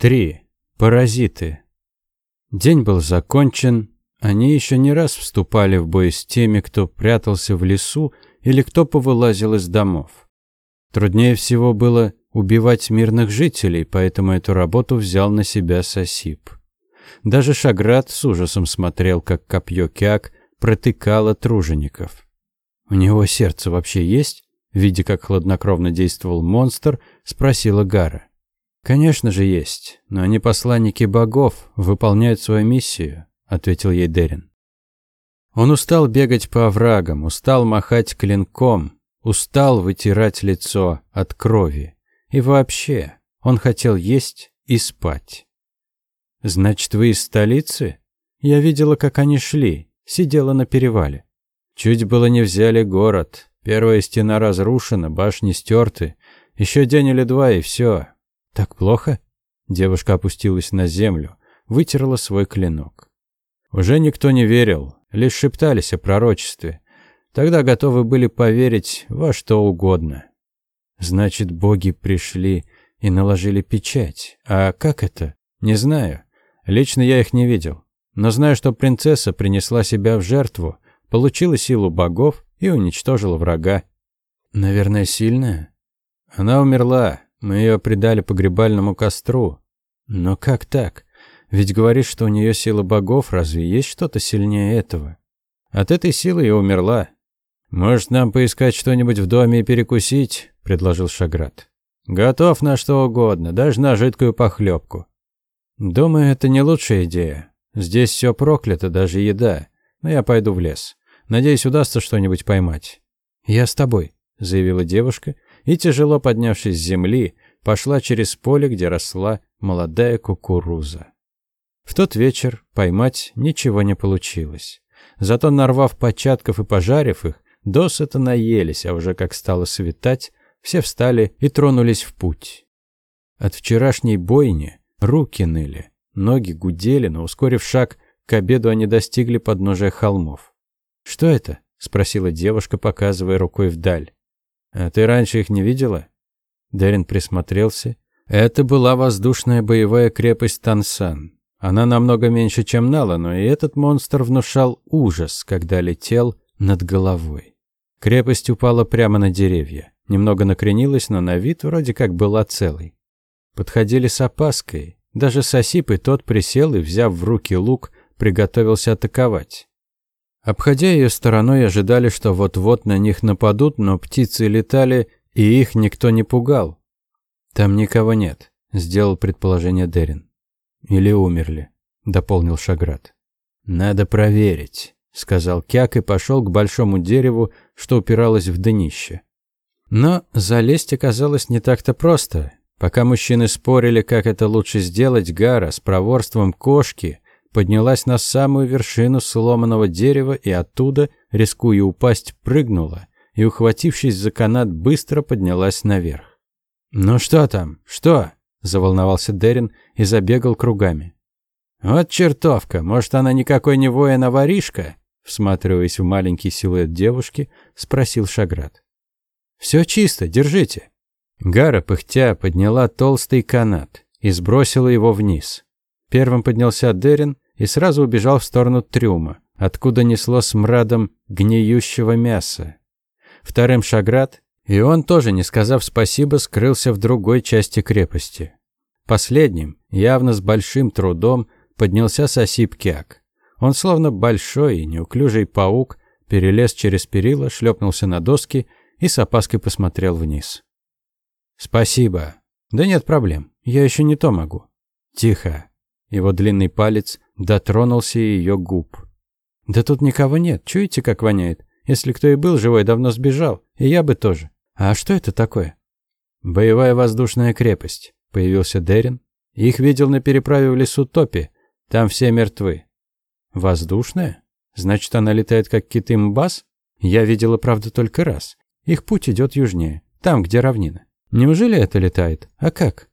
3. Паразиты. День был закончен. Они еще не раз вступали в бой с теми, кто прятался в лесу или кто повылазил из домов. Труднее всего было убивать мирных жителей, поэтому эту работу взял на себя Сосип. Даже Шаград с ужасом смотрел, как копье Кяк протыкало тружеников. «У него сердце вообще есть?» Видя, как хладнокровно действовал монстр, спросила Гара. «Конечно же есть, но они посланники богов, выполняют свою миссию», — ответил ей Дерин. Он устал бегать по оврагам, устал махать клинком, устал вытирать лицо от крови. И вообще, он хотел есть и спать. «Значит, вы из столицы?» Я видела, как они шли, сидела на перевале. Чуть было не взяли город. Первая стена разрушена, башни стерты. Еще день или два, и все. «Так плохо?» Девушка опустилась на землю, вытерла свой клинок. Уже никто не верил, лишь шептались о пророчестве. Тогда готовы были поверить во что угодно. Значит, боги пришли и наложили печать. А как это? Не знаю. Лично я их не видел. Но знаю, что принцесса принесла себя в жертву, получила силу богов и уничтожила врага. Наверное, сильная? Она умерла, мы ее предали погребальному костру. Но как так? Ведь говоришь, что у нее сила богов, разве есть что-то сильнее этого? От этой силы и умерла. Может, нам поискать что-нибудь в доме и перекусить? предложил Шаград. Готов на что угодно, даже на жидкую похлебку. Думаю, это не лучшая идея. Здесь все проклято, даже еда. Но я пойду в лес. Надеюсь, удастся что-нибудь поймать. Я с тобой, заявила девушка и, тяжело поднявшись с земли, пошла через поле, где росла молодая кукуруза. В тот вечер поймать ничего не получилось. Зато, нарвав початков и пожарив их, досыта наелись, а уже как стало светать, все встали и тронулись в путь. От вчерашней бойни руки ныли, ноги гудели, но, ускорив шаг, к обеду они достигли подножия холмов. «Что это?» — спросила девушка, показывая рукой вдаль. «А ты раньше их не видела?» Дерин присмотрелся. Это была воздушная боевая крепость Тансан. Она намного меньше, чем Нала, но и этот монстр внушал ужас, когда летел над головой. Крепость упала прямо на деревья. Немного накренилась, но на вид вроде как была целой. Подходили с опаской. Даже Сосип и тот присел и, взяв в руки лук, приготовился атаковать. Обходя ее стороной, ожидали, что вот-вот на них нападут, но птицы летали, и их никто не пугал. «Там никого нет», — сделал предположение Дерин. «Или умерли», — дополнил Шаград. «Надо проверить», — сказал Кяк и пошел к большому дереву, что упиралось в днище. Но залезть оказалось не так-то просто. Пока мужчины спорили, как это лучше сделать, Гара с проворством кошки поднялась на самую вершину сломанного дерева и оттуда, рискуя упасть, прыгнула и, ухватившись за канат, быстро поднялась наверх. «Ну что там? Что?» – заволновался Дерин и забегал кругами. «Вот чертовка! Может, она никакой не воин, а воришка?» Всматриваясь в маленький силуэт девушки, спросил Шаград. «Все чисто, держите». Гара, пыхтя, подняла толстый канат и сбросила его вниз. Первым поднялся Дерин и сразу убежал в сторону трюма, откуда несло смрадом гниющего мяса. Вторым Шаград, и он тоже, не сказав спасибо, скрылся в другой части крепости. Последним, явно с большим трудом, поднялся Сосип Кяк. Он, словно большой и неуклюжий паук, перелез через перила, шлепнулся на доски и с опаской посмотрел вниз. «Спасибо. Да нет проблем. Я еще не то могу». «Тихо». Его длинный палец дотронулся ее губ. «Да тут никого нет. Чуете, как воняет? Если кто и был живой, давно сбежал. И я бы тоже. А что это такое?» «Боевая воздушная крепость», — появился Дерин. «Их видел на переправе в лесу Топи. Там все мертвы». «Воздушная? Значит, она летает как киты-мбас? Я видела, правда, только раз. Их путь идет южнее, там, где равнина. Неужели это летает? А как?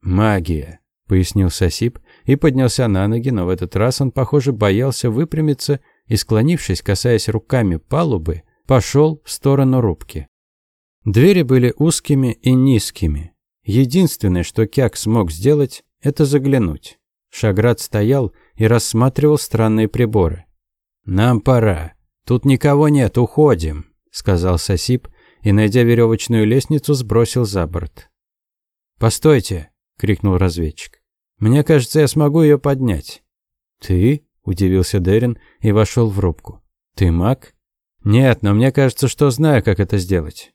Магия, пояснил Сосип и поднялся на ноги, но в этот раз он, похоже, боялся выпрямиться и, склонившись, касаясь руками палубы, пошел в сторону рубки. Двери были узкими и низкими. Единственное, что Кяк смог сделать, это заглянуть. Шаград стоял и рассматривал странные приборы. «Нам пора. Тут никого нет, уходим», — сказал Сосип и, найдя веревочную лестницу, сбросил за борт. «Постойте!» — крикнул разведчик. «Мне кажется, я смогу ее поднять». «Ты?» — удивился Дерин и вошел в рубку. «Ты маг?» «Нет, но мне кажется, что знаю, как это сделать».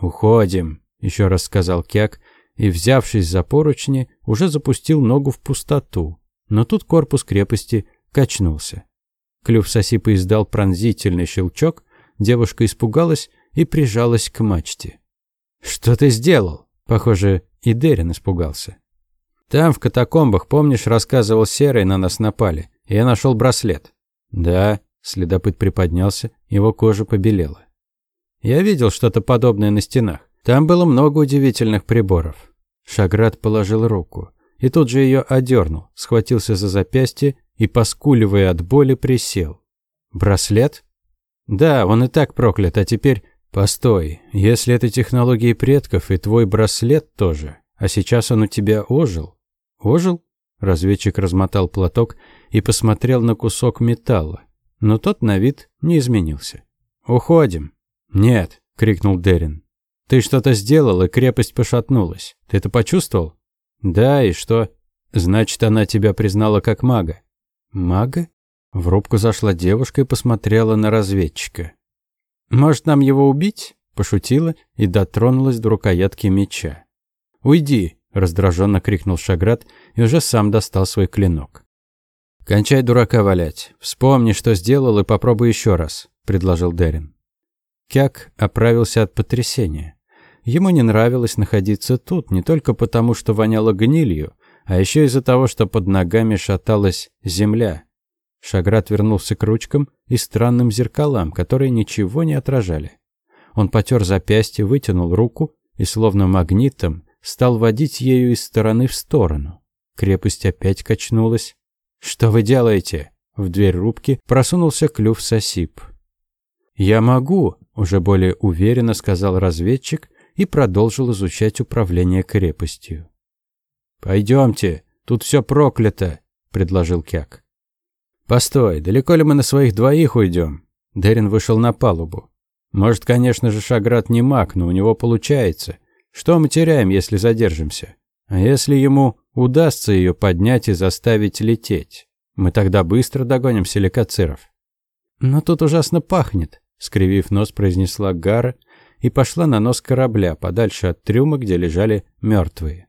«Уходим», — еще раз сказал Кяк, и, взявшись за поручни, уже запустил ногу в пустоту. Но тут корпус крепости качнулся. Клюв Сосипа издал пронзительный щелчок, девушка испугалась и прижалась к мачте. «Что ты сделал?» Похоже, и Дерин испугался. «Там, в катакомбах, помнишь, рассказывал Серый, на нас напали, я нашел браслет?» «Да», — следопыт приподнялся, его кожа побелела. «Я видел что-то подобное на стенах. Там было много удивительных приборов. Шаград положил руку и тут же ее одернул, схватился за запястье и, поскуливая от боли, присел. «Браслет?» «Да, он и так проклят, а теперь...» «Постой, если это технологии предков и твой браслет тоже, а сейчас он у тебя ожил?» «Ожил?» Разведчик размотал платок и посмотрел на кусок металла, но тот на вид не изменился. «Уходим». «Нет», — крикнул Дерин. Ты что-то сделал, и крепость пошатнулась. Ты это почувствовал? Да, и что? Значит, она тебя признала как мага. Мага? В рубку зашла девушка и посмотрела на разведчика. Может, нам его убить? Пошутила и дотронулась до рукоятки меча. Уйди, раздраженно крикнул Шаград и уже сам достал свой клинок. «Кончай дурака валять. Вспомни, что сделал, и попробуй еще раз», – предложил Дерин. Кяк оправился от потрясения. Ему не нравилось находиться тут не только потому, что воняло гнилью, а еще из-за того, что под ногами шаталась земля. Шаграт вернулся к ручкам и странным зеркалам, которые ничего не отражали. Он потер запястье, вытянул руку и, словно магнитом, стал водить ею из стороны в сторону. Крепость опять качнулась. «Что вы делаете?» В дверь рубки просунулся клюв сосип. «Я могу», — уже более уверенно сказал разведчик и продолжил изучать управление крепостью. «Пойдемте, тут все проклято», — предложил Кяк. «Постой, далеко ли мы на своих двоих уйдем?» Дерин вышел на палубу. «Может, конечно же, Шаград не маг, но у него получается. Что мы теряем, если задержимся? А если ему удастся ее поднять и заставить лететь? Мы тогда быстро догоним силикациров». «Но тут ужасно пахнет», — скривив нос, произнесла Гара, — и пошла на нос корабля, подальше от трюма, где лежали мертвые.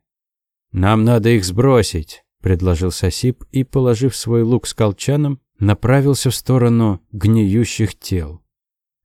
«Нам надо их сбросить», — предложил Сосип и, положив свой лук с колчаном, направился в сторону гниющих тел.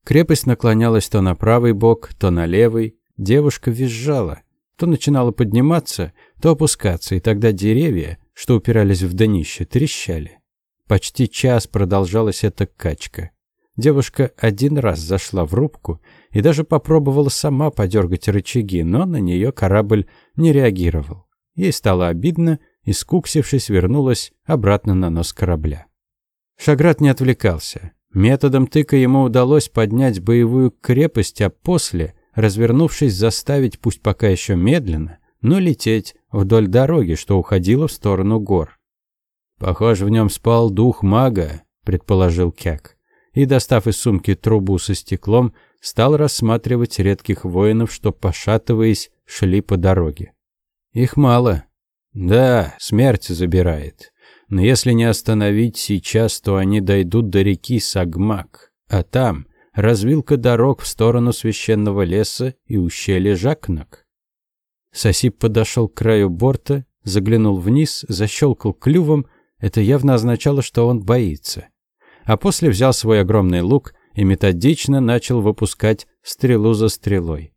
Крепость наклонялась то на правый бок, то на левый. Девушка визжала. То начинала подниматься, то опускаться, и тогда деревья, что упирались в днище, трещали. Почти час продолжалась эта качка. Девушка один раз зашла в рубку и даже попробовала сама подергать рычаги, но на нее корабль не реагировал. Ей стало обидно, и, скуксившись, вернулась обратно на нос корабля. Шаграт не отвлекался. Методом тыка ему удалось поднять боевую крепость, а после, развернувшись, заставить, пусть пока еще медленно, но лететь вдоль дороги, что уходила в сторону гор. «Похоже, в нем спал дух мага», — предположил Кяк и, достав из сумки трубу со стеклом, стал рассматривать редких воинов, что, пошатываясь, шли по дороге. Их мало. Да, смерть забирает. Но если не остановить сейчас, то они дойдут до реки Сагмак, а там развилка дорог в сторону священного леса и ущелья Жакнак. Сосип подошел к краю борта, заглянул вниз, защелкал клювом. Это явно означало, что он боится а после взял свой огромный лук и методично начал выпускать стрелу за стрелой.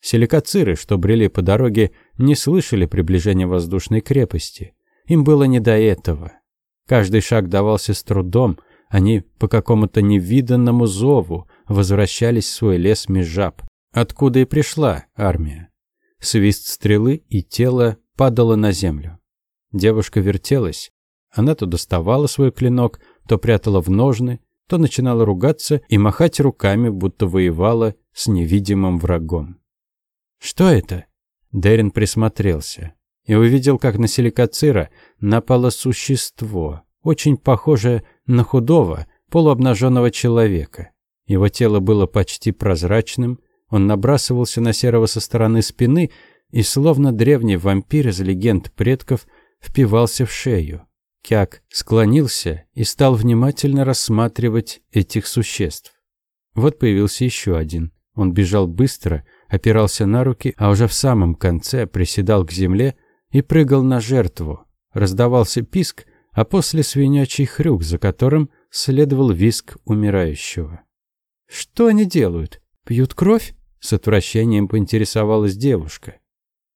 Силикациры, что брели по дороге, не слышали приближения воздушной крепости. Им было не до этого. Каждый шаг давался с трудом, они по какому-то невиданному зову возвращались в свой лес межаб, откуда и пришла армия. Свист стрелы и тело падало на землю. Девушка вертелась. Она то доставала свой клинок, то прятала в ножны, то начинала ругаться и махать руками, будто воевала с невидимым врагом. «Что это?» Дерин присмотрелся. и увидел, как на силикацира напало существо, очень похожее на худого, полуобнаженного человека. Его тело было почти прозрачным, он набрасывался на серого со стороны спины и, словно древний вампир из легенд предков, впивался в шею. Кяк склонился и стал внимательно рассматривать этих существ. Вот появился еще один. Он бежал быстро, опирался на руки, а уже в самом конце приседал к земле и прыгал на жертву. Раздавался писк, а после свинячий хрюк, за которым следовал виск умирающего. «Что они делают? Пьют кровь?» С отвращением поинтересовалась девушка.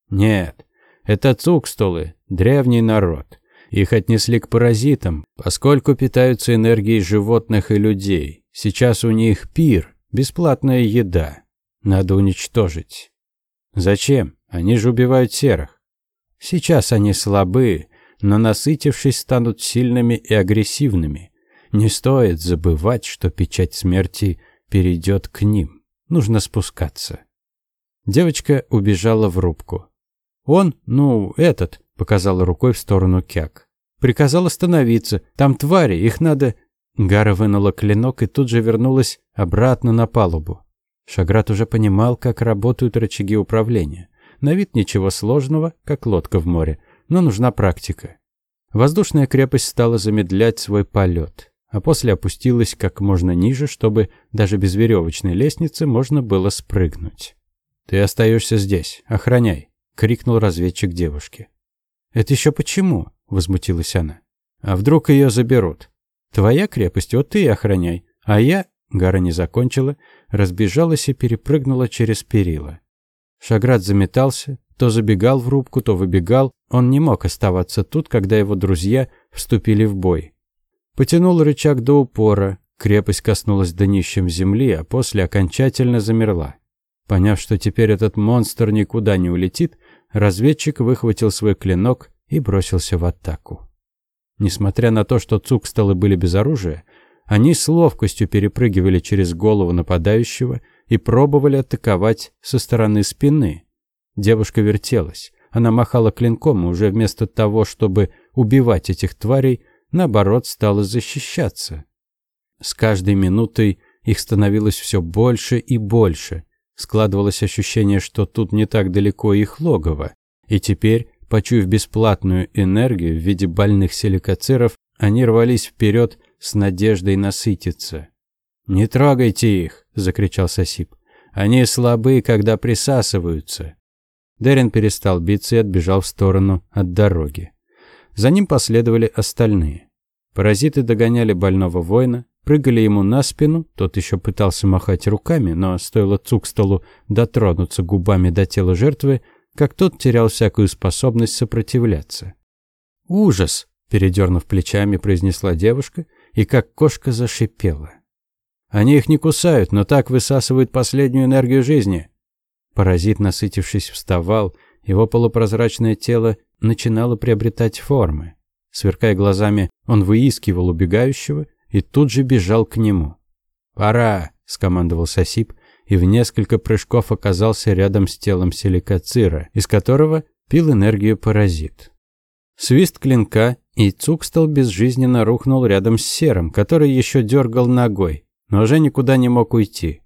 «Нет, это цукстолы, древний народ. Их отнесли к паразитам, поскольку питаются энергией животных и людей. Сейчас у них пир, бесплатная еда. Надо уничтожить. Зачем? Они же убивают серых. Сейчас они слабы, но насытившись станут сильными и агрессивными. Не стоит забывать, что печать смерти перейдет к ним. Нужно спускаться. Девочка убежала в рубку. Он, ну, этот, показал рукой в сторону Кяк. Приказал остановиться. Там твари, их надо... Гара вынула клинок и тут же вернулась обратно на палубу. Шаграт уже понимал, как работают рычаги управления. На вид ничего сложного, как лодка в море, но нужна практика. Воздушная крепость стала замедлять свой полет а после опустилась как можно ниже, чтобы даже без веревочной лестницы можно было спрыгнуть. «Ты остаешься здесь, охраняй», — крикнул разведчик девушке. «Это еще почему?» — возмутилась она. «А вдруг ее заберут? Твоя крепость, вот ты и охраняй, а я...» Гара не закончила, разбежалась и перепрыгнула через перила. Шаград заметался, то забегал в рубку, то выбегал. Он не мог оставаться тут, когда его друзья вступили в бой. Потянул рычаг до упора, крепость коснулась днищем земли, а после окончательно замерла. Поняв, что теперь этот монстр никуда не улетит, разведчик выхватил свой клинок и бросился в атаку. Несмотря на то, что цуксталы были без оружия, они с ловкостью перепрыгивали через голову нападающего и пробовали атаковать со стороны спины. Девушка вертелась. Она махала клинком, и уже вместо того, чтобы убивать этих тварей, наоборот, стала защищаться. С каждой минутой их становилось все больше и больше. Складывалось ощущение, что тут не так далеко их логово. И теперь, почуяв бесплатную энергию в виде больных силикациров, они рвались вперед с надеждой насытиться. «Не трогайте их!» – закричал Сосип. «Они слабы, когда присасываются». Дерин перестал биться и отбежал в сторону от дороги. За ним последовали остальные. Паразиты догоняли больного воина, прыгали ему на спину, тот еще пытался махать руками, но стоило Цукстолу дотронуться губами до тела жертвы, как тот терял всякую способность сопротивляться. «Ужас!» – передернув плечами, произнесла девушка, и как кошка зашипела. «Они их не кусают, но так высасывают последнюю энергию жизни». Паразит, насытившись, вставал, его полупрозрачное тело начинало приобретать формы. Сверкая глазами, он выискивал убегающего и тут же бежал к нему. «Пора!» – скомандовал Сосип, и в несколько прыжков оказался рядом с телом силикацира, из которого пил энергию паразит. Свист клинка, и Цукстал безжизненно рухнул рядом с серым, который еще дергал ногой, но уже никуда не мог уйти.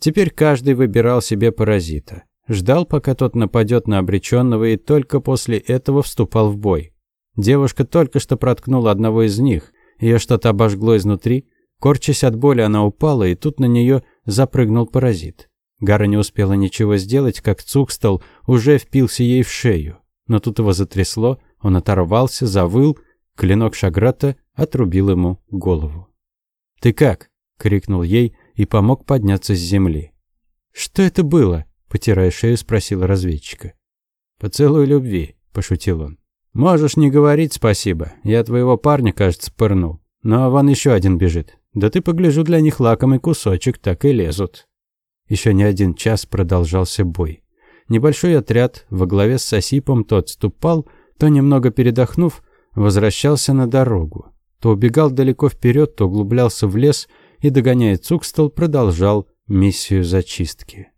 Теперь каждый выбирал себе паразита. Ждал, пока тот нападет на обреченного, и только после этого вступал в бой. Девушка только что проткнула одного из них. Ее что-то обожгло изнутри. Корчась от боли, она упала, и тут на нее запрыгнул паразит. Гара не успела ничего сделать, как Цукстал уже впился ей в шею. Но тут его затрясло, он оторвался, завыл, клинок Шаграта отрубил ему голову. «Ты как?» — крикнул ей и помог подняться с земли. «Что это было?» Потирая шею, спросила разведчика. «Поцелуй любви», – пошутил он. «Можешь не говорить спасибо. Я твоего парня, кажется, пырнул. Но вон еще один бежит. Да ты, погляжу, для них лакомый кусочек, так и лезут». Еще не один час продолжался бой. Небольшой отряд во главе с Сосипом то отступал, то, немного передохнув, возвращался на дорогу. То убегал далеко вперед, то углублялся в лес и, догоняя Цукстал, продолжал миссию зачистки.